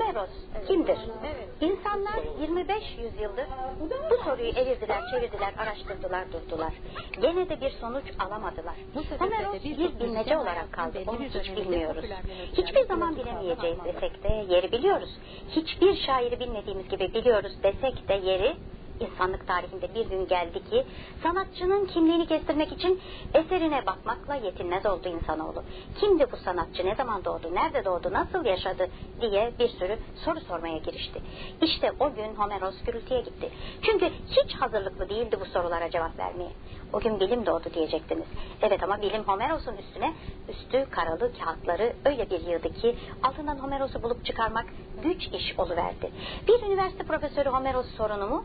Homeros kimdir? İnsanlar 25 yüzyıldır bu soruyu evirdiler, çevirdiler, araştırdılar, durdular. Gene de bir sonuç alamadılar. Homeros bir bilmece olarak kaldı. Onu hiç bilmiyoruz. Hiçbir zaman bilemeyeceğiz desek de yeri biliyoruz. Hiçbir şairi bilmediğimiz gibi biliyoruz desek de yeri insanlık tarihinde bir gün geldi ki sanatçının kimliğini kestirmek için eserine bakmakla yetinmez oldu insanoğlu. Kimdi bu sanatçı, ne zaman doğdu, nerede doğdu, nasıl yaşadı diye bir sürü soru sormaya girişti. İşte o gün Homeros gürültüye gitti. Çünkü hiç hazırlıklı değildi bu sorulara cevap vermeye. O gün bilim doğdu diyecektiniz. Evet ama bilim Homeros'un üstüne üstü karalı kağıtları öyle bir yığdı ki altından Homeros'u bulup çıkarmak güç iş oluverdi. Bir üniversite profesörü Homeros sorunumu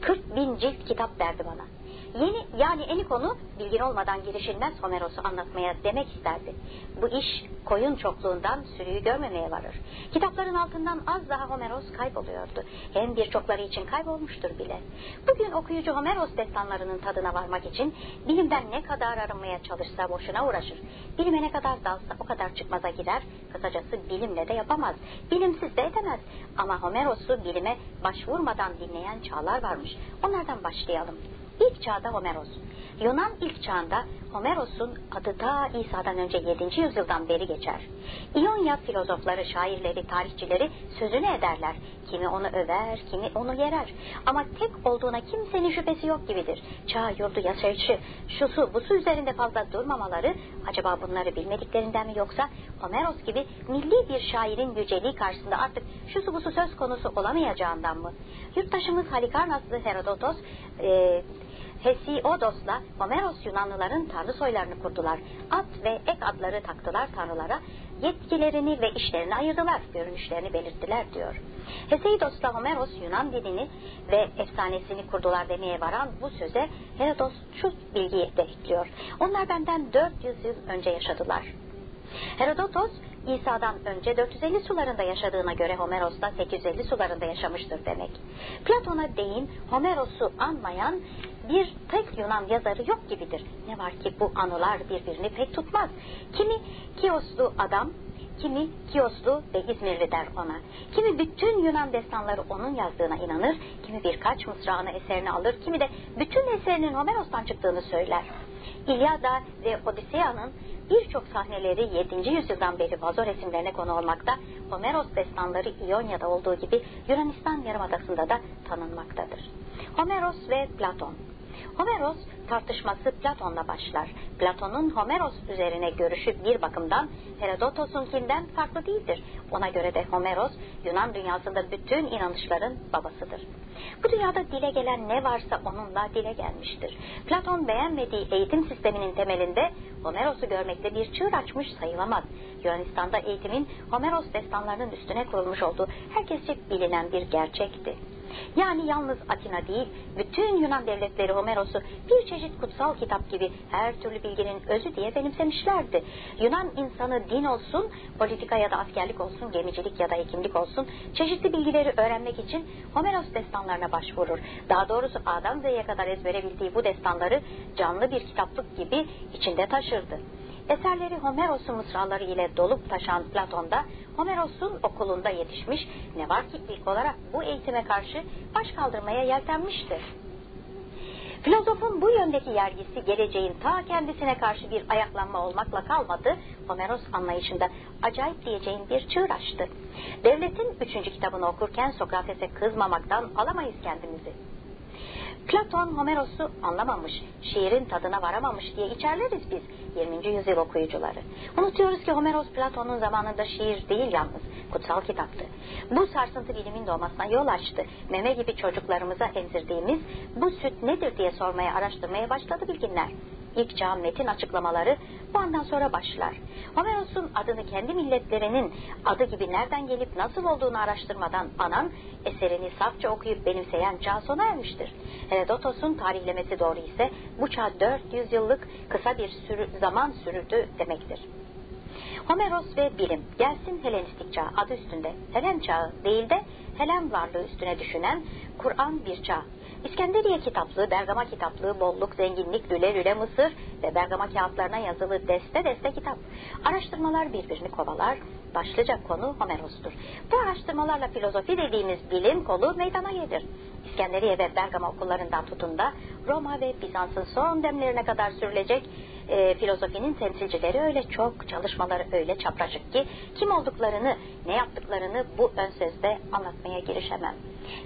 40 bin cilt kitap verdi bana. Yeni yani eni konu bilgin olmadan girişilmez Homeros'u anlatmaya demek isterdi. Bu iş koyun çokluğundan sürüyü görmemeye varır. Kitapların altından az daha Homeros kayboluyordu. Hem birçokları için kaybolmuştur bile. Bugün okuyucu Homeros destanlarının tadına varmak için bilimden ne kadar arınmaya çalışsa boşuna uğraşır. Bilime ne kadar dalsa o kadar çıkmaza gider. Kısacası bilimle de yapamaz. Bilimsiz de edemez. Ama Homeros'u bilime başvurmadan dinleyen çağlar varmış. Onlardan başlayalım. İlk çağda Homeros. Yunan ilk çağında Homeros'un adı ta İsa'dan önce 7. yüzyıldan beri geçer. İonya filozofları, şairleri, tarihçileri sözünü ederler. Kimi onu över, kimi onu yerer. Ama tek olduğuna kimsenin şüphesi yok gibidir. Çağ, yurdu, yaşayışı, şusu, busu üzerinde fazla durmamaları acaba bunları bilmediklerinden mi yoksa Homeros gibi milli bir şairin yüceliği karşısında artık şusu busu söz konusu olamayacağından mı? Yurttaşımız Halikarnaslı Herodotos e, Hesiodos'la Homeros Yunanlıların tanrı soylarını kurdular. At ve ek adları taktılar tanrılara. Yetkilerini ve işlerini ayırdılar, görünüşlerini belirttiler diyor. Hesiodos'la Homeros Yunan dilini ve efsanesini kurdular demeye varan bu söze Herodos şu bilgiyi de ekliyor. Onlar benden 400 yıl önce yaşadılar. Herodotos İsa'dan önce 450 sularında yaşadığına göre Homeros da 850 sularında yaşamıştır demek. Platon'a değin Homeros'u anmayan bir tek Yunan yazarı yok gibidir. Ne var ki bu anılar birbirini pek tutmaz. Kimi Kioslu adam, kimi Kioslu ve İzmirli der ona. Kimi bütün Yunan destanları onun yazdığına inanır, kimi birkaç mısrağını eserine alır, kimi de bütün eserinin Homeros'tan çıktığını söyler. İlyada ve Odiseya'nın birçok sahneleri 7. yüzyıldan beri vazo resimlerine konu olmakta, Homeros destanları İonya'da olduğu gibi Yunanistan Yarımadası'nda da tanınmaktadır. Homeros ve Platon Homeros tartışması Platon'la başlar. Platon'un Homeros üzerine görüşü bir bakımdan Herodotos'unkinden farklı değildir. Ona göre de Homeros Yunan dünyasında bütün inanışların babasıdır. Bu dünyada dile gelen ne varsa onunla dile gelmiştir. Platon beğenmediği eğitim sisteminin temelinde Homeros'u görmekte bir çığır açmış sayılamaz. Yunanistan'da eğitimin Homeros destanlarının üstüne kurulmuş olduğu herkesçe bilinen bir gerçekti. Yani yalnız Atina değil, bütün Yunan devletleri Homeros'u bir çeşit kutsal kitap gibi her türlü bilginin özü diye benimsemişlerdi. Yunan insanı din olsun, politika ya da askerlik olsun, gemicilik ya da hekimlik olsun, çeşitli bilgileri öğrenmek için Homeros destanlarına başvurur. Daha doğrusu A'dan Z'ye kadar ezbere bildiği bu destanları canlı bir kitaplık gibi içinde taşırdı. Eserleri Homeros'un mısraları ile dolup taşan Platon'da Homeros'un okulunda yetişmiş ne var ki ilk olarak bu eğitime karşı baş kaldırmaya yeltenmişti. Filozofun bu yöndeki yergisi geleceğin ta kendisine karşı bir ayaklanma olmakla kalmadı, Homeros anlayışında acayip diyeceğin bir çığır açtı. Devletin üçüncü kitabını okurken Sokrates'e kızmamaktan alamayız kendimizi. Platon Homeros'u anlamamış, şiirin tadına varamamış diye içerleriz biz 20. yüzyıl okuyucuları. Unutuyoruz ki Homeros Platon'un zamanında şiir değil yalnız, kutsal kitaptı. Bu sarsıntı bilimin doğmasına yol açtı. Meme gibi çocuklarımıza emzirdiğimiz bu süt nedir diye sormaya, araştırmaya başladı bilginler. İlk çağ metin açıklamaları bu andan sonra başlar. Homeros'un adını kendi milletlerinin adı gibi nereden gelip nasıl olduğunu araştırmadan anan eserini safça okuyup benimseyen çağ sona ermiştir. Herodotos'un tarihlemesi doğru ise bu çağ 400 yıllık kısa bir sürü, zaman sürüdü demektir. Homeros ve bilim gelsin Helenistik çağ adı üstünde. Helen çağı değil de Helen varlığı üstüne düşünen Kur'an bir çağ. İskenderiye kitaplığı, Bergama kitaplığı, bolluk, zenginlik, lüle lüle Mısır ve Bergama kağıtlarına yazılı deste deste kitap. Araştırmalar birbirini kovalar, başlıca konu Homeros'tur. Bu araştırmalarla filozofi dediğimiz bilim kolu meydana gelir. İskenderiye ve Bergama okullarından tutun da Roma ve Bizans'ın son demlerine kadar sürülecek e, filozofinin temsilcileri öyle çok, çalışmaları öyle çapraşık ki kim olduklarını, ne yaptıklarını bu ön sözde anlatmaya girişemem.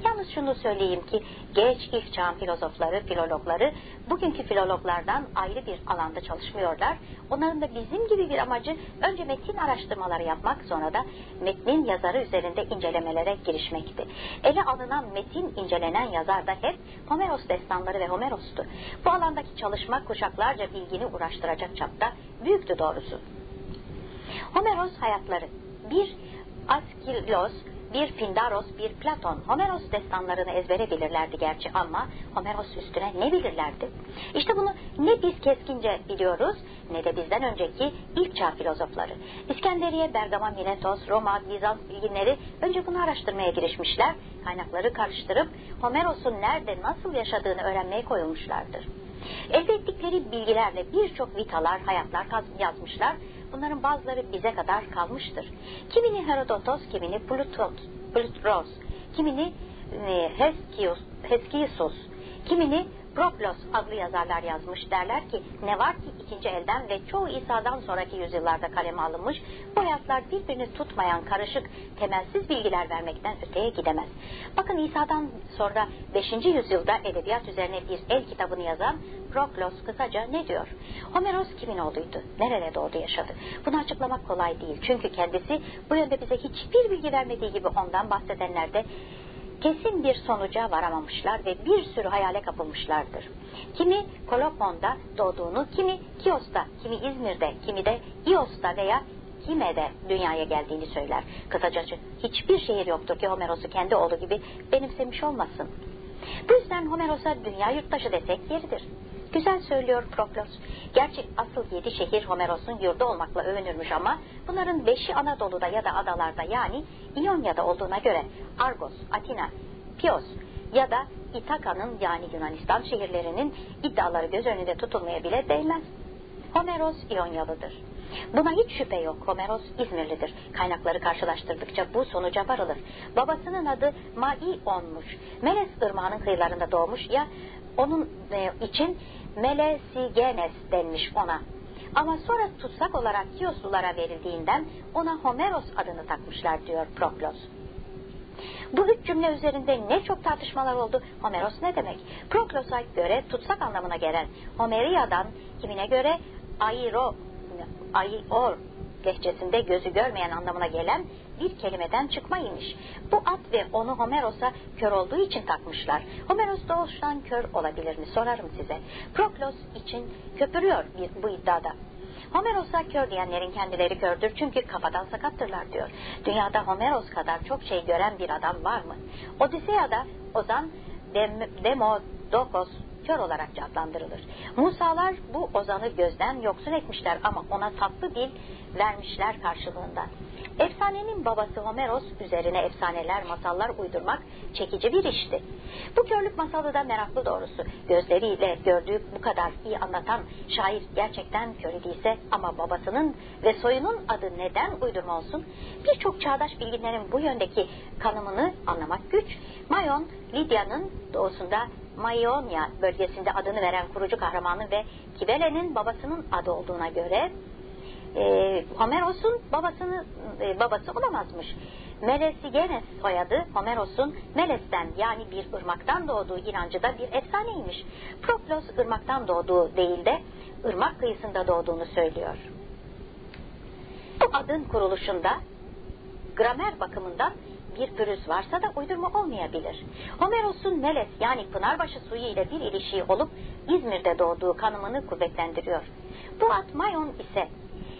Yalnız şunu söyleyeyim ki geç ilk çağın filozofları, filologları bugünkü filologlardan ayrı bir alanda çalışmıyorlar. Onların da bizim gibi bir amacı önce metin araştırmaları yapmak sonra da metnin yazarı üzerinde incelemelere girişmekti. Ele alınan metin incelenen yazar da hep Homeros destanları ve Homeros'tu. Bu alandaki çalışma kuşaklarca bilgini uğraştıracak çapta büyüktü doğrusu. Homeros hayatları bir Askilos bir Pindaros, bir Platon, Homeros destanlarını ezbere bilirlerdi gerçi ama Homeros üstüne ne bilirlerdi? İşte bunu ne biz keskince biliyoruz ne de bizden önceki ilk çağ filozofları. İskenderiye, Bergama, Minetos, Roma, Bizans bilginleri önce bunu araştırmaya girişmişler, kaynakları karıştırıp Homeros'un nerede nasıl yaşadığını öğrenmeye koyulmuşlardır. Elde ettikleri bilgilerle birçok vitalar, hayatlar yazmışlar bunların bazıları bize kadar kalmıştır. Kimini Herodotos, kimini Plutos, Plutros, kimini e, Heskios, Heskisos, kimini Proklos adlı yazarlar yazmış derler ki ne var ki ikinci elden ve çoğu İsa'dan sonraki yüzyıllarda kaleme alınmış bu hayatlar birbirini tutmayan karışık temelsiz bilgiler vermekten öteye gidemez. Bakın İsa'dan sonra 5. yüzyılda edebiyat üzerine bir el kitabını yazan Proklos kısaca ne diyor? Homeros kimin oğluydu? Nerede doğdu yaşadı? Bunu açıklamak kolay değil. Çünkü kendisi bu yönde bize hiçbir bilgi vermediği gibi ondan bahsedenler de kesin bir sonuca varamamışlar ve bir sürü hayale kapılmışlardır. Kimi Kolopon'da doğduğunu, kimi Kios'ta, kimi İzmir'de, kimi de İos'ta veya Kime'de dünyaya geldiğini söyler. Kısacası hiçbir şehir yoktur ki Homeros'u kendi oğlu gibi benimsemiş olmasın. Bu yüzden Homeros'a dünya yurttaşı desek yeridir. Güzel söylüyor Proklos. Gerçi asıl yedi şehir Homeros'un yurdu olmakla övünürmüş ama bunların beşi Anadolu'da ya da adalarda yani İonya'da olduğuna göre Argos, Atina, Pios ya da İtaka'nın yani Yunanistan şehirlerinin iddiaları göz önünde tutulmaya bile değmez. Homeros İonyalıdır. Buna hiç şüphe yok. Homeros İzmirlidir. Kaynakları karşılaştırdıkça bu sonuca varılır. Babasının adı Maion'muş. Meles ırmağının kıyılarında doğmuş ya onun e, için Melesigenes denmiş ona. Ama sonra tutsak olarak Kioslulara verildiğinden ona Homeros adını takmışlar diyor Proklos. Bu üç cümle üzerinde ne çok tartışmalar oldu. Homeros ne demek? Proklos'a göre tutsak anlamına gelen Homeria'dan kimine göre Airo, Aior lehçesinde gözü görmeyen anlamına gelen bir kelimeden çıkmaymış. Bu at ve onu Homeros'a kör olduğu için takmışlar. Homeros doğuştan kör olabilir mi sorarım size. Proklos için köpürüyor bu iddiada. Homeros'a kör diyenlerin kendileri kördür çünkü kafadan sakattırlar diyor. Dünyada Homeros kadar çok şey gören bir adam var mı? Odiseya'da Ozan Dem Demodokos kör olarak adlandırılır. Musalar bu ozanı gözden yoksun etmişler ama ona tatlı dil vermişler karşılığında. Efsanenin babası Homeros üzerine efsaneler, masallar uydurmak çekici bir işti. Bu körlük masalı da meraklı doğrusu. Gözleriyle gördüğü bu kadar iyi anlatan şair gerçekten kör idiyse ama babasının ve soyunun adı neden uydurma olsun? Birçok çağdaş bilginlerin bu yöndeki kanımını anlamak güç. Mayon, Lidya'nın doğusunda Maionia bölgesinde adını veren kurucu kahramanı ve Kibele'nin babasının adı olduğuna göre e, Homeros'un babasını e, babası olamazmış. Melesigenes soyadı Homeros'un Meles'ten yani bir ırmaktan doğduğu inancı da bir efsaneymiş. Proklos ırmaktan doğduğu değil de ırmak kıyısında doğduğunu söylüyor. Bu adın kuruluşunda gramer bakımından bir pürüz varsa da uydurma olmayabilir. Homeros'un Meles yani Pınarbaşı suyu ile bir ilişiği olup İzmir'de doğduğu kanımını kuvvetlendiriyor. Bu at Mayon ise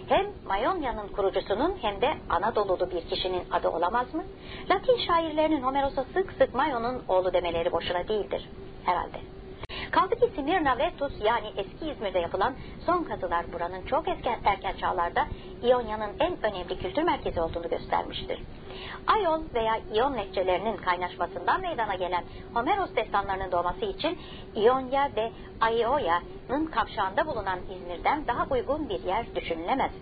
hem Mayonya'nın kurucusunun hem de Anadolu'lu bir kişinin adı olamaz mı? Latin şairlerinin Homeros'a sık sık Mayon'un oğlu demeleri boşuna değildir herhalde. Kaldı ki Simirna ve Tus yani eski İzmir'de yapılan son kazılar buranın çok eski erken çağlarda İonya'nın en önemli kültür merkezi olduğunu göstermiştir. Ayol veya İyon lehçelerinin kaynaşmasından meydana gelen Homeros destanlarının doğması için İonya ve Aioya'nın kavşağında bulunan İzmir'den daha uygun bir yer düşünülemez.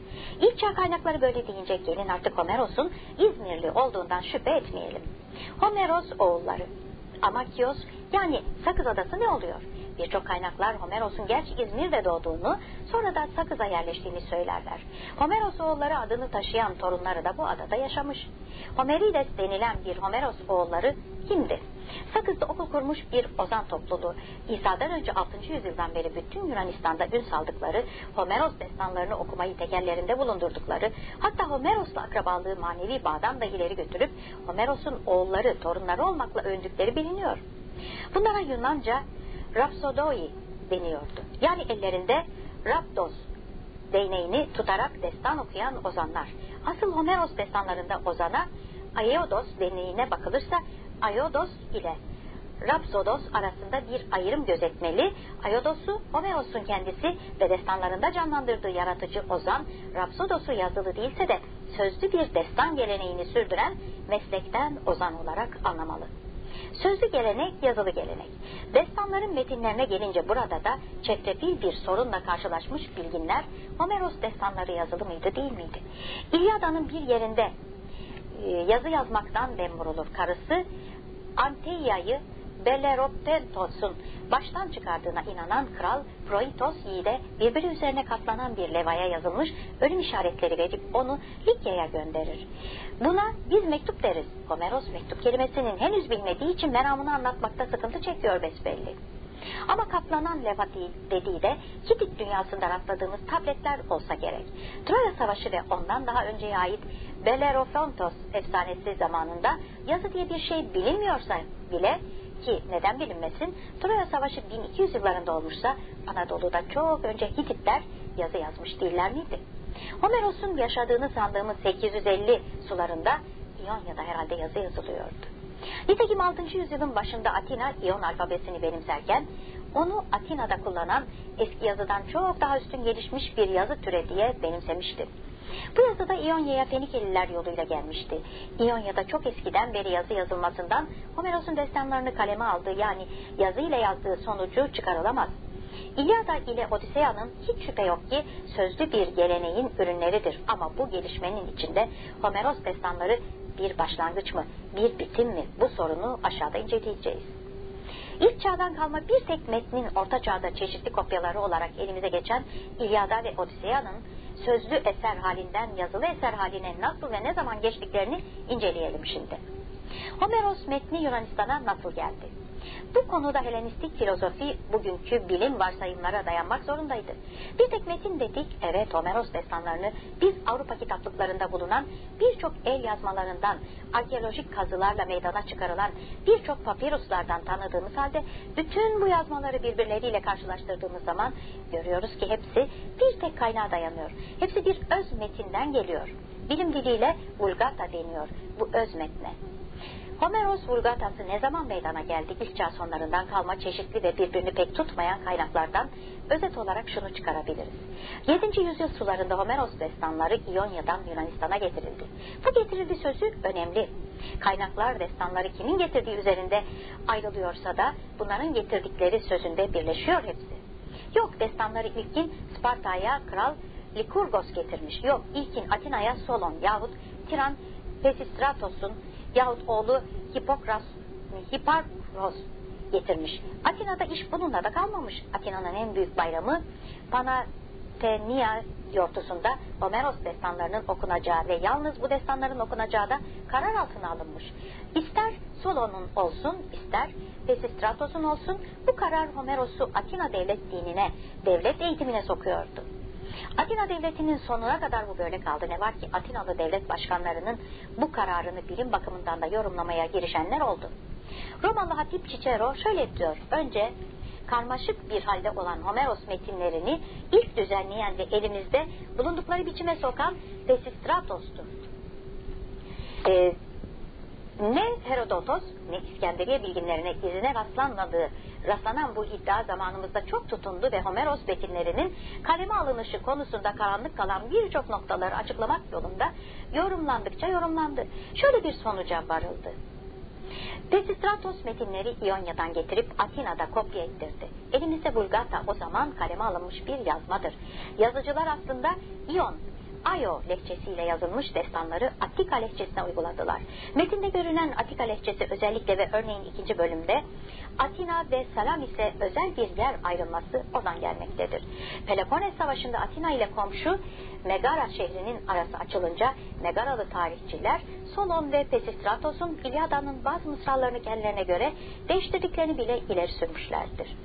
İlk çağ kaynakları böyle deyince gelin artık Homeros'un İzmirli olduğundan şüphe etmeyelim. Homeros oğulları Amakios yani Sakız Adası ne oluyor? Birçok kaynaklar Homeros'un gerçi İzmir'de doğduğunu, sonra da Sakız'a yerleştiğini söylerler. Homeros oğulları adını taşıyan torunları da bu adada yaşamış. Homerides denilen bir Homeros oğulları kimdi? Sakız'da okul kurmuş bir ozan topluluğu. İsa'dan önce 6. yüzyıldan beri bütün Yunanistan'da ün saldıkları, Homeros destanlarını okumayı tekerlerinde bulundurdukları, hatta Homeros'la akrabalığı manevi bağdan da ileri götürüp Homeros'un oğulları, torunları olmakla övündükleri biliniyor. Bunlara Yunanca Rhapsodoi deniyordu. Yani ellerinde Raptos değneğini tutarak destan okuyan ozanlar. Asıl Homeros destanlarında ozana Aeodos deneğine bakılırsa Aiodos ile Rapsodos arasında bir ayrım gözetmeli. Aiodos'u Homeros'un kendisi ve destanlarında canlandırdığı yaratıcı ozan, Rapsodos'u yazılı değilse de sözlü bir destan geleneğini sürdüren meslekten ozan olarak anlamalı. Sözlü gelenek, yazılı gelenek. Destanların metinlerine gelince burada da çetrefil bir sorunla karşılaşmış bilginler Homeros destanları yazılı mıydı değil miydi? İlyada'nın bir yerinde e, yazı yazmaktan dem vurulur. Karısı Anteia'yı Belleroptentos'un baştan çıkardığına inanan kral Proitos yiğide birbiri üzerine katlanan bir levaya yazılmış ölüm işaretleri verip onu Likya'ya gönderir. Buna biz mektup deriz. Homeros mektup kelimesinin henüz bilmediği için meramını anlatmakta sıkıntı çekiyor besbelli. Ama kaplanan leva dediği de Hitit dünyasında rastladığımız tabletler olsa gerek. Troya Savaşı ve ondan daha önceye ait Bellerofontos efsanesi zamanında yazı diye bir şey bilinmiyorsa bile ki neden bilinmesin Troya Savaşı 1200 yıllarında olmuşsa Anadolu'da çok önce Hititler yazı yazmış değiller miydi? Homeros'un yaşadığını sandığımız 850 sularında İonya'da herhalde yazı yazılıyordu. Nitekim 6. yüzyılın başında Atina İyon alfabesini benimserken onu Atina'da kullanan eski yazıdan çok daha üstün gelişmiş bir yazı türe diye benimsemişti. Bu yazıda İonya'ya Fenikeliler yoluyla gelmişti. İonya'da çok eskiden beri yazı yazılmasından Homeros'un destanlarını kaleme aldığı yani yazıyla yazdığı sonucu çıkarılamaz. İlyada ile Odiseya'nın hiç şüphe yok ki sözlü bir geleneğin ürünleridir. Ama bu gelişmenin içinde Homeros destanları bir başlangıç mı, bir bitim mi bu sorunu aşağıda inceleyeceğiz. İlk çağdan kalma bir tek metnin orta çağda çeşitli kopyaları olarak elimize geçen İlyada ve Odiseya'nın sözlü eser halinden yazılı eser haline nasıl ve ne zaman geçtiklerini inceleyelim şimdi. Homeros metni Yunanistan'a nasıl geldi? Bu konuda Helenistik filozofi bugünkü bilim varsayımlara dayanmak zorundaydı. Bir tek metin dedik, evet Homeros destanlarını biz Avrupa kitaplıklarında bulunan birçok el yazmalarından, arkeolojik kazılarla meydana çıkarılan birçok papiruslardan tanıdığımız halde bütün bu yazmaları birbirleriyle karşılaştırdığımız zaman görüyoruz ki hepsi bir tek kaynağa dayanıyor. Hepsi bir öz metinden geliyor. Bilim diliyle Vulgata deniyor bu öz metne. Homeros Vulgatası ne zaman meydana geldi? İlk çağ sonlarından kalma çeşitli ve birbirini pek tutmayan kaynaklardan özet olarak şunu çıkarabiliriz. 7. yüzyıl sularında Homeros destanları İonya'dan Yunanistan'a getirildi. Bu getirildi sözü önemli. Kaynaklar destanları kimin getirdiği üzerinde ayrılıyorsa da bunların getirdikleri sözünde birleşiyor hepsi. Yok destanları ilkin Sparta'ya kral Likurgos getirmiş. Yok ilkin Atina'ya Solon yahut Tiran Pesistratos'un yahut oğlu Hipokras, Hiparkros getirmiş. Atina'da iş bununla da kalmamış. Atina'nın en büyük bayramı Panatenia yortusunda Homeros destanlarının okunacağı ve yalnız bu destanların okunacağı da karar altına alınmış. İster Solon'un olsun, ister Pesistratos'un olsun bu karar Homeros'u Atina devlet dinine, devlet eğitimine sokuyordu. Atina devletinin sonuna kadar bu böyle kaldı. Ne var ki Atinalı devlet başkanlarının bu kararını bilim bakımından da yorumlamaya girişenler oldu. Romalı Hatip Cicero şöyle diyor. Önce karmaşık bir halde olan Homeros metinlerini ilk düzenleyen ve elimizde bulundukları biçime sokan Pesistratos'tur. Ee, Ne Herodotos ne İskenderiye bilginlerine izine rastlanmadığı rastlanan bu iddia zamanımızda çok tutundu ve Homeros metinlerinin kaleme alınışı konusunda karanlık kalan birçok noktaları açıklamak yolunda yorumlandıkça yorumlandı. Şöyle bir sonuca varıldı. Pesistratos metinleri İonya'dan getirip Atina'da kopya ettirdi. Elimizde Vulgata o zaman kaleme alınmış bir yazmadır. Yazıcılar aslında İon Ayo lehçesiyle yazılmış destanları Attika lehçesine uyguladılar. Metinde görünen Attika lehçesi özellikle ve örneğin ikinci bölümde Atina ve Salamis'e özel bir yer ayrılması oradan gelmektedir. Peloponnes Savaşı'nda Atina ile komşu Megara şehrinin arası açılınca Megaralı tarihçiler Solon ve Pesistratos'un İlyada'nın bazı mısralarını kendilerine göre değiştirdiklerini bile ileri sürmüşlerdir.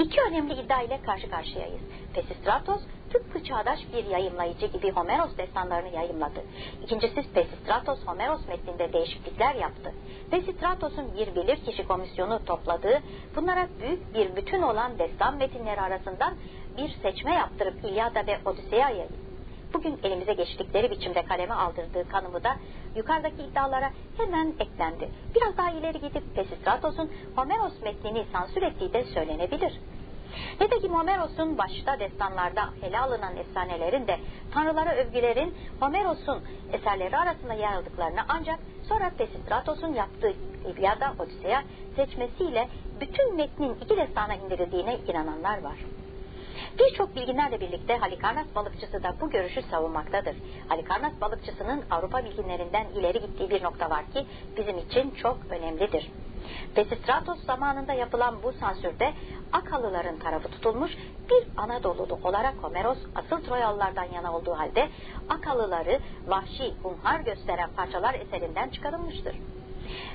İki önemli iddia ile karşı karşıyayız. Pesistratos tıpkı çağdaş bir yayımlayıcı gibi Homeros destanlarını yayımladı. İkincisi Pesistratos Homeros metninde değişiklikler yaptı. Pesistratos'un bir bilirkişi komisyonu topladığı, bunlara büyük bir bütün olan destan metinleri arasından bir seçme yaptırıp İlyada ve Odisea'yı bugün elimize geçtikleri biçimde kaleme aldırdığı kanımı da yukarıdaki iddialara hemen eklendi. Biraz daha ileri gidip Pesistratos'un Homeros metnini sansür ettiği de söylenebilir. Nitekim Homeros'un başta destanlarda ele alınan efsanelerin de tanrılara övgülerin Homeros'un eserleri arasında yer aldıklarını ancak sonra Pesistratos'un yaptığı İlyada Odiseya seçmesiyle bütün metnin iki destana indirildiğine inananlar var. Birçok bilginlerle birlikte Halikarnas balıkçısı da bu görüşü savunmaktadır. Halikarnas balıkçısının Avrupa bilginlerinden ileri gittiği bir nokta var ki bizim için çok önemlidir. Pesistratos zamanında yapılan bu sansürde Akalıların tarafı tutulmuş bir Anadolu'lu olarak Homeros asıl Troyalılardan yana olduğu halde Akalıları vahşi, hunhar gösteren parçalar eserinden çıkarılmıştır.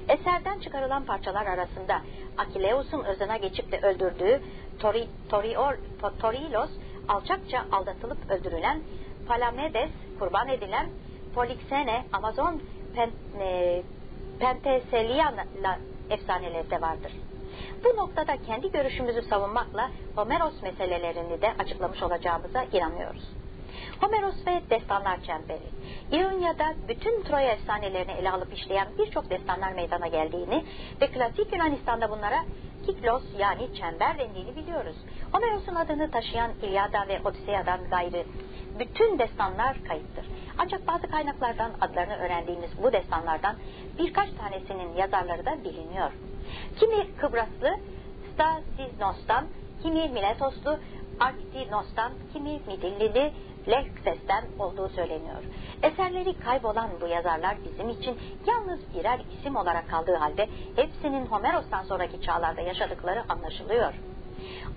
Eserden çıkarılan parçalar arasında Akileus'un özüne geçip de öldürdüğü Tori, Torior, Torilos alçakça aldatılıp öldürülen Palamedes kurban edilen Polixene Amazon Pen, e, Penteselian efsaneleri vardır. Bu noktada kendi görüşümüzü savunmakla Homeros meselelerini de açıklamış olacağımıza inanıyoruz. Homeros ve Destanlar Çemberi. İonya'da bütün Troya efsanelerini ele alıp işleyen birçok destanlar meydana geldiğini ve klasik Yunanistan'da bunlara Kiklos yani çember dendiğini biliyoruz. Homeros'un adını taşıyan İlyada ve Odiseya'dan gayrı bütün destanlar kayıttır. Ancak bazı kaynaklardan adlarını öğrendiğimiz bu destanlardan birkaç tanesinin yazarları da biliniyor. Kimi Kıbraslı Stasinos'tan, kimi Miletoslu Arktinos'tan, kimi Midillili Leukses'ten olduğu söyleniyor. Eserleri kaybolan bu yazarlar bizim için yalnız birer isim olarak kaldığı halde hepsinin Homeros'tan sonraki çağlarda yaşadıkları anlaşılıyor.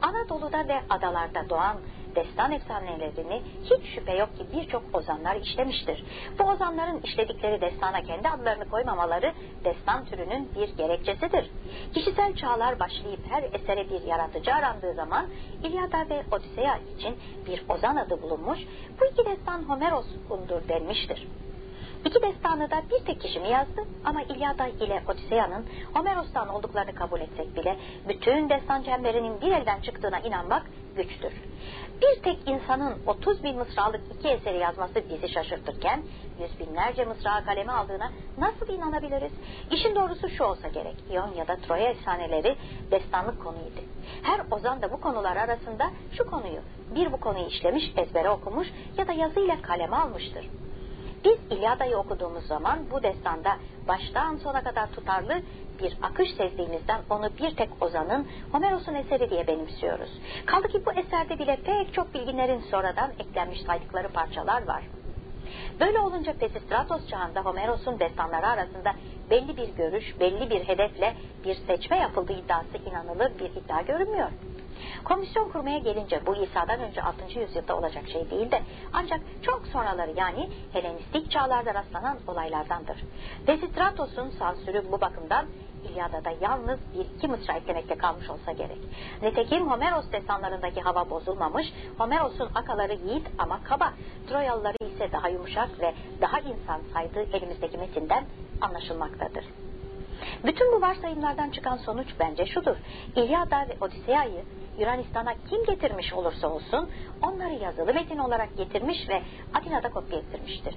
Anadolu'da ve adalarda doğan destan efsanelerini hiç şüphe yok ki birçok ozanlar işlemiştir. Bu ozanların işledikleri destana kendi adlarını koymamaları destan türünün bir gerekçesidir. Kişisel çağlar başlayıp her esere bir yaratıcı arandığı zaman İlyada ve Odiseya için bir ozan adı bulunmuş, bu iki destan Homeros'undur denmiştir. İki destanı da bir tek kişi mi yazdı ama İlyada ile Odiseya'nın Homeros'tan olduklarını kabul etsek bile bütün destan çemberinin bir elden çıktığına inanmak güçtür. Bir tek insanın 30 bin mısralık iki eseri yazması bizi şaşırtırken yüz binlerce mısra kaleme aldığına nasıl inanabiliriz? İşin doğrusu şu olsa gerek. İon ya da Troya efsaneleri destanlık konuydu. Her ozan da bu konular arasında şu konuyu bir bu konuyu işlemiş, ezbere okumuş ya da yazıyla kaleme almıştır. Biz İlyada'yı okuduğumuz zaman bu destanda baştan sona kadar tutarlı bir akış sezdiğimizden onu bir tek ozanın Homeros'un eseri diye benimsiyoruz. Kaldı ki bu eserde bile pek çok bilginlerin sonradan eklenmiş saydıkları parçalar var. Böyle olunca Pesistratos çağında Homeros'un destanları arasında belli bir görüş, belli bir hedefle bir seçme yapıldığı iddiası inanılır bir iddia görünmüyor. Komisyon kurmaya gelince bu İsa'dan önce 6. yüzyılda olacak şey değil de ancak çok sonraları yani Helenistik çağlarda rastlanan olaylardandır. Pesistratos'un sansürü bu bakımdan İlyada'da yalnız bir iki mısra eklemekte kalmış olsa gerek. Nitekim Homeros destanlarındaki hava bozulmamış, Homeros'un akaları yiğit ama kaba, Troyalıları ise daha yumuşak ve daha insan saydığı elimizdeki metinden anlaşılmaktadır. Bütün bu varsayımlardan çıkan sonuç bence şudur. İlyada ve Odiseya'yı Yunanistan'a kim getirmiş olursa olsun onları yazılı metin olarak getirmiş ve Atina'da kopya ettirmiştir.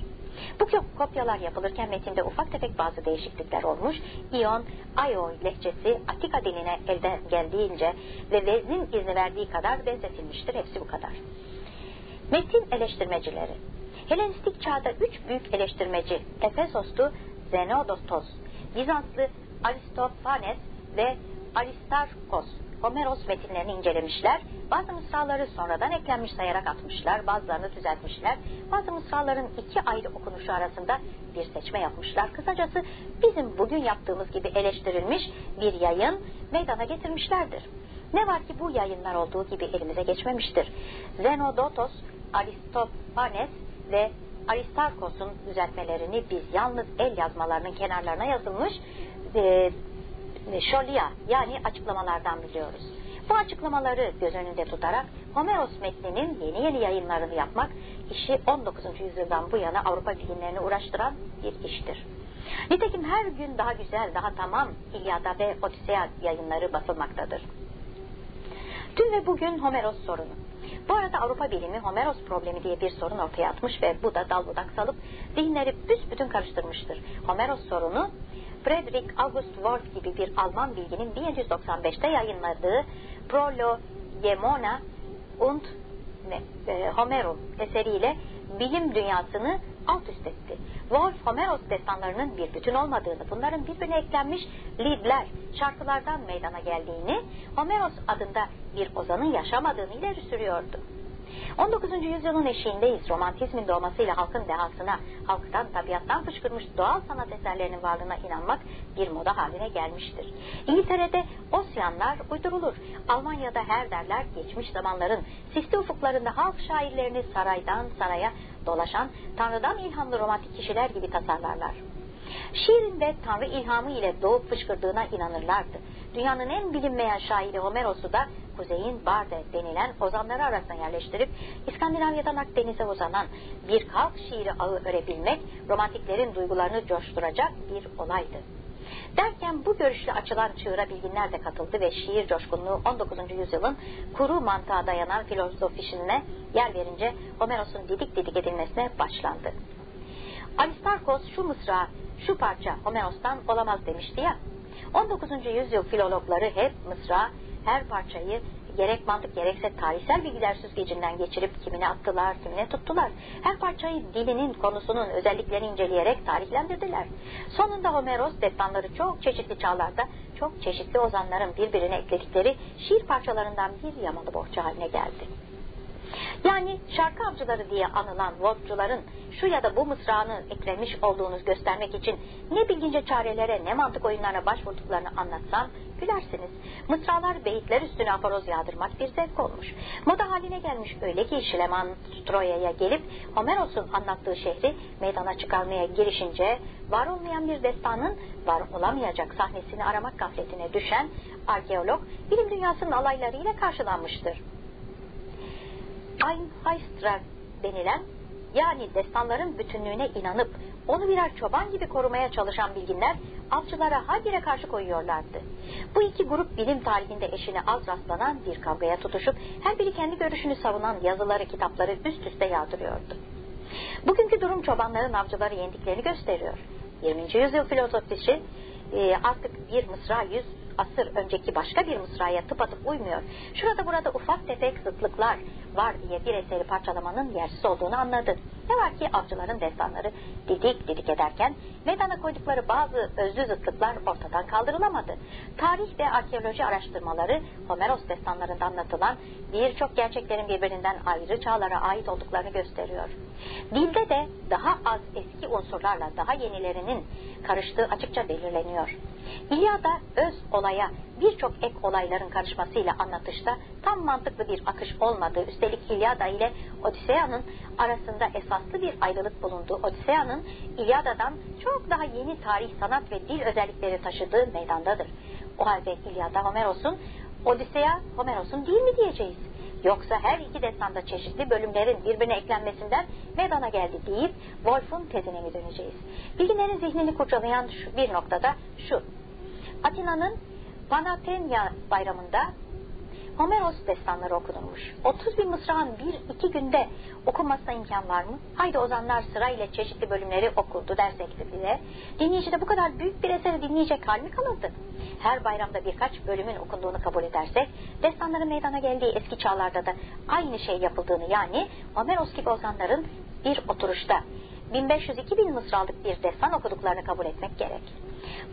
Bu kopyalar yapılırken metinde ufak tefek bazı değişiklikler olmuş. İyon, Ayo lehçesi Atika diline elde geldiğince ve veznin izni verdiği kadar benzetilmiştir. Hepsi bu kadar. Metin eleştirmecileri Helenistik çağda üç büyük eleştirmeci Efesoslu Zenodotos, Bizanslı Aristofanes ve Aristarkos Homeros metinlerini incelemişler. Bazı mısraları sonradan eklenmiş sayarak atmışlar, bazılarını düzeltmişler. Bazı mısraların iki ayrı okunuşu arasında bir seçme yapmışlar. Kısacası bizim bugün yaptığımız gibi eleştirilmiş bir yayın meydana getirmişlerdir. Ne var ki bu yayınlar olduğu gibi elimize geçmemiştir. Zenodotos, Aristofanes ve Aristarkos'un düzeltmelerini biz yalnız el yazmalarının kenarlarına yazılmış e, şolya yani açıklamalardan biliyoruz. Bu açıklamaları göz önünde tutarak Homeros metninin yeni yeni yayınlarını yapmak işi 19. yüzyıldan bu yana Avrupa bilimlerini uğraştıran bir iştir. Nitekim her gün daha güzel, daha tamam İlyada ve Odisea yayınları basılmaktadır. Dün ve bugün Homeros sorunu. Bu arada Avrupa bilimi Homeros problemi diye bir sorun ortaya atmış ve bu da dal budak salıp zihinleri büsbütün karıştırmıştır. Homeros sorunu Frederick August Wolff gibi bir Alman bilginin 1795'te yayınladığı Prologemona und e, Homerum eseriyle bilim dünyasını alt üst etti. Wolf Homeros destanlarının bir bütün olmadığını, bunların birbirine eklenmiş lidler, şarkılardan meydana geldiğini, Homeros adında bir ozanın yaşamadığını ileri sürüyordu. 19. yüzyılın eşiğindeyiz. Romantizmin doğmasıyla halkın dehasına, halktan, tabiattan fışkırmış doğal sanat eserlerinin varlığına inanmak bir moda haline gelmiştir. İngiltere'de Osyanlar uydurulur. Almanya'da her derler geçmiş zamanların sisli ufuklarında halk şairlerini saraydan saraya dolaşan Tanrı'dan ilhamlı romantik kişiler gibi tasarlarlar. Şiirin ve Tanrı ilhamı ile doğup fışkırdığına inanırlardı. Dünyanın en bilinmeyen şairi Homeros'u da kuzeyin Barde denilen ozanları arasına yerleştirip İskandinavya'dan Akdeniz'e uzanan bir halk şiiri ağı örebilmek romantiklerin duygularını coşturacak bir olaydı. Derken bu görüşle açılan çığıra bilginler de katıldı ve şiir coşkunluğu 19. yüzyılın kuru mantığa dayanan filozofişine yer verince Homeros'un didik didik edilmesine başlandı. Aristarkos şu mısra, şu parça Homeros'tan olamaz demişti ya. 19. yüzyıl filologları hep mısra, her parçayı gerek mantık gerekse tarihsel bilgiler süzgecinden geçirip kimine attılar, kimine tuttular. Her parçayı dilinin, konusunun özelliklerini inceleyerek tarihlendirdiler. Sonunda Homeros destanları çok çeşitli çağlarda çok çeşitli ozanların birbirine ekledikleri şiir parçalarından bir yamalı bohça haline geldi. Yani şarkı avcıları diye anılan Wolfçuların şu ya da bu mısrağını eklemiş olduğunuz göstermek için ne bilgince çarelere ne mantık oyunlarına başvurduklarını anlatsam gülersiniz. Mısralar beyitler üstüne aforoz yağdırmak bir zevk olmuş. Moda haline gelmiş öyle ki Şileman Troya'ya gelip Homeros'un anlattığı şehri meydana çıkarmaya girişince var olmayan bir destanın var olamayacak sahnesini aramak gafletine düşen arkeolog bilim dünyasının alaylarıyla karşılanmıştır. Einheistra denilen yani destanların bütünlüğüne inanıp onu birer çoban gibi korumaya çalışan bilginler avcılara habire karşı koyuyorlardı. Bu iki grup bilim tarihinde eşine az rastlanan bir kavgaya tutuşup her biri kendi görüşünü savunan yazıları, kitapları üst üste yağdırıyordu. Bugünkü durum çobanların avcıları yendiklerini gösteriyor. 20. yüzyıl filozofisi e, artık bir mısra yüz asır önceki başka bir mısraya tıpatıp uymuyor. Şurada burada ufak tefek zıtlıklar var diye bir eseri parçalamanın yersiz olduğunu anladı. Ne var ki avcıların destanları didik didik ederken meydana koydukları bazı özlü zıtlıklar ortadan kaldırılamadı. Tarih ve arkeoloji araştırmaları Homeros destanlarında anlatılan birçok gerçeklerin birbirinden ayrı çağlara ait olduklarını gösteriyor. Dilde de daha az eski unsurlarla daha yenilerinin karıştığı açıkça belirleniyor. İlyada öz olaya birçok ek olayların karışmasıyla anlatışta tam mantıklı bir akış olmadığı, üstelik İlyada ile Odisea'nın arasında esaslı bir ayrılık bulunduğu, Odisea'nın İlyada'dan çok daha yeni tarih, sanat ve dil özellikleri taşıdığı meydandadır. O halde İlyada Homeros'un, Odisea Homeros'un değil mi diyeceğiz? Yoksa her iki destanda çeşitli bölümlerin birbirine eklenmesinden meydana geldi deyip Wolf'un tezine mi döneceğiz? Bilginlerin zihnini kurcalayan şu, bir noktada şu. Atina'nın Panatenya bayramında Homeros destanları okunurmuş. 30 bin mısrağın bir iki günde okunmasına imkan var mı? Haydi ozanlar sırayla çeşitli bölümleri okurdu dersek bile. Dinleyici de bu kadar büyük bir eseri dinleyecek hal mi kalırdı? Her bayramda birkaç bölümün okunduğunu kabul edersek, destanların meydana geldiği eski çağlarda da aynı şey yapıldığını yani Homeros gibi ozanların bir oturuşta 1500-2000 mısralık bir destan okuduklarını kabul etmek gerek.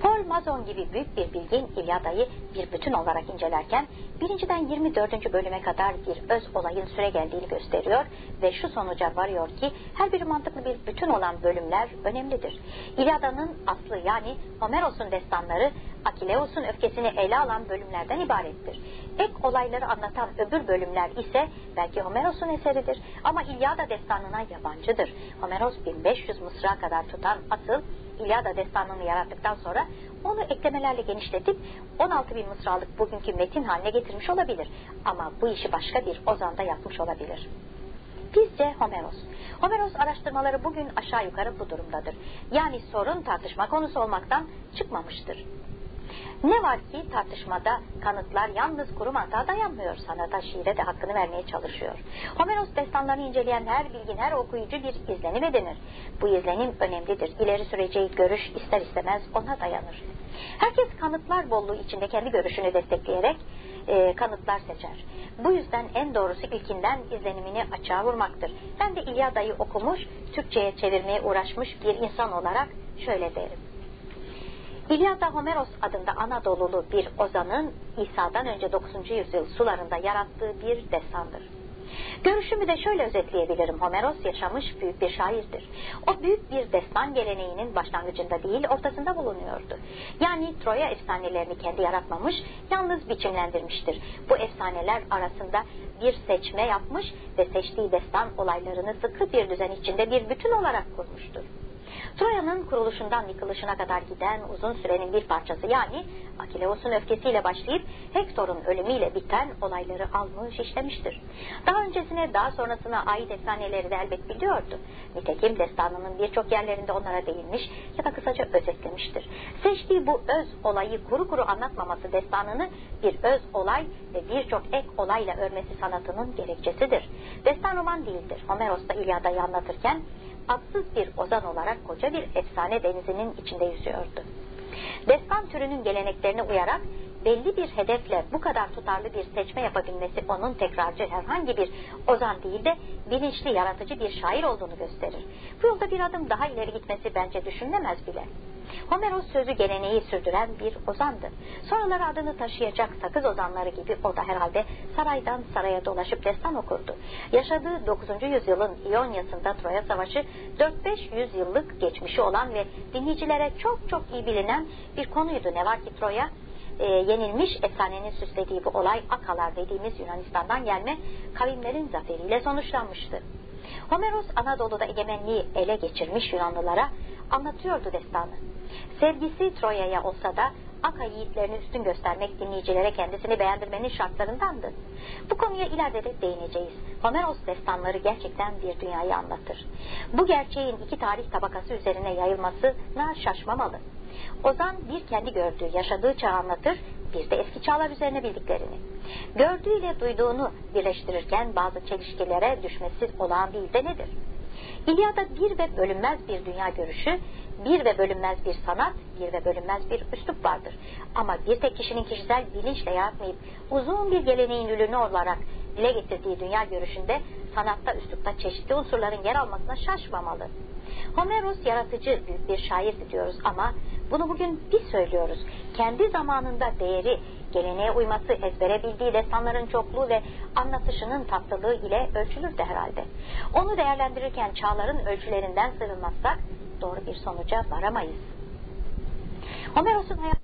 Paul Mazon gibi büyük bir bilgin İlyada'yı bir bütün olarak incelerken birinciden 24. bölüme kadar bir öz olayın süre geldiğini gösteriyor ve şu sonuca varıyor ki her biri mantıklı bir bütün olan bölümler önemlidir. İlyada'nın aslı yani Homeros'un destanları Akileus'un öfkesini ele alan bölümlerden ibarettir. Ek olayları anlatan öbür bölümler ise belki Homeros'un eseridir ama İlyada destanına yabancıdır. Homeros 1500 mısra kadar tutan asıl İlyada destanını yarattıktan sonra onu eklemelerle genişletip 16 bin mısralık bugünkü metin haline getirmiş olabilir. Ama bu işi başka bir ozanda yapmış olabilir. Bizce Homeros. Homeros araştırmaları bugün aşağı yukarı bu durumdadır. Yani sorun tartışma konusu olmaktan çıkmamıştır. Ne var ki tartışmada kanıtlar yalnız kuru mantığa dayanmıyor. Sanata, şiire de hakkını vermeye çalışıyor. Homeros destanlarını inceleyen her bilgin, her okuyucu bir izlenim edinir. Bu izlenim önemlidir. İleri süreceği görüş ister istemez ona dayanır. Herkes kanıtlar bolluğu içinde kendi görüşünü destekleyerek e, kanıtlar seçer. Bu yüzden en doğrusu ilkinden izlenimini açığa vurmaktır. Ben de İlyada'yı okumuş, Türkçe'ye çevirmeye uğraşmış bir insan olarak şöyle derim. İlyada Homeros adında Anadolulu bir ozanın İsa'dan önce 9. yüzyıl sularında yarattığı bir destandır. Görüşümü de şöyle özetleyebilirim. Homeros yaşamış büyük bir şairdir. O büyük bir destan geleneğinin başlangıcında değil ortasında bulunuyordu. Yani Troya efsanelerini kendi yaratmamış, yalnız biçimlendirmiştir. Bu efsaneler arasında bir seçme yapmış ve seçtiği destan olaylarını sıkı bir düzen içinde bir bütün olarak kurmuştur. Troya'nın kuruluşundan yıkılışına kadar giden uzun sürenin bir parçası yani Akileus'un öfkesiyle başlayıp Hektor'un ölümüyle biten olayları almış işlemiştir. Daha öncesine daha sonrasına ait efsaneleri de elbet biliyordu. Nitekim destanının birçok yerlerinde onlara değinmiş ya da kısaca özetlemiştir. Seçtiği bu öz olayı kuru kuru anlatmaması destanını bir öz olay ve birçok ek olayla örmesi sanatının gerekçesidir. Destan roman değildir. Homeros da İlyada'yı anlatırken atsız bir ozan olarak koca bir efsane denizinin içinde yüzüyordu. Destan türünün geleneklerine uyarak belli bir hedefle bu kadar tutarlı bir seçme yapabilmesi onun tekrarcı herhangi bir ozan değil de bilinçli yaratıcı bir şair olduğunu gösterir. Bu yolda bir adım daha ileri gitmesi bence düşünülemez bile. Homeros sözü geleneği sürdüren bir ozandı. Sonraları adını taşıyacak sakız ozanları gibi o da herhalde saraydan saraya dolaşıp destan okurdu. Yaşadığı 9. yüzyılın İonya'sında Troya Savaşı 4-5 yüzyıllık geçmişi olan ve dinleyicilere çok çok iyi bilinen bir konuydu. Ne var ki Troya e, yenilmiş efsanenin süslediği bu olay Akalar dediğimiz Yunanistan'dan gelme kavimlerin zaferiyle sonuçlanmıştı. Homeros Anadolu'da egemenliği ele geçirmiş Yunanlılara anlatıyordu destanı. Sevgisi Troya'ya olsa da Aka yiğitlerini üstün göstermek dinleyicilere kendisini beğendirmenin şartlarındandı. Bu konuya ileride de değineceğiz. Homeros destanları gerçekten bir dünyayı anlatır. Bu gerçeğin iki tarih tabakası üzerine yayılmasına şaşmamalı. Ozan bir kendi gördüğü, yaşadığı çağı anlatır, bir de eski çağlar üzerine bildiklerini. Gördüğüyle duyduğunu birleştirirken bazı çelişkilere düşmesi olağan değil de nedir? İlyada bir ve bölünmez bir dünya görüşü, bir ve bölünmez bir sanat, bir ve bölünmez bir üslup vardır. Ama bir tek kişinin kişisel bilinçle yaratmayıp uzun bir geleneğin ürünü olarak dile getirdiği dünya görüşünde sanatta, üslupta çeşitli unsurların yer almasına şaşmamalı. Homeros yaratıcı bir şair diyoruz ama bunu bugün biz söylüyoruz. Kendi zamanında değeri, geleneğe uyması, ezbere bildiği destanların çokluğu ve anlatışının tatlılığı ile ölçülür de herhalde. Onu değerlendirirken çağların ölçülerinden sıyrılmazsak doğru bir sonuca varamayız. Homeros'un hayatı